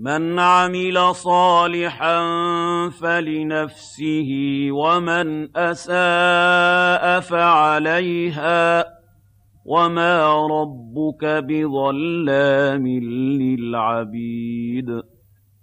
مَّنْ عَمِلَ صَالِحًا فَلِنَفْسِهِ ۖ وَمَنْ أَسَاءَ فَعَلَيْهَا ۗ وَمَا رَبُّكَ بِظَلَّامٍ لِّلْعَبِيدِ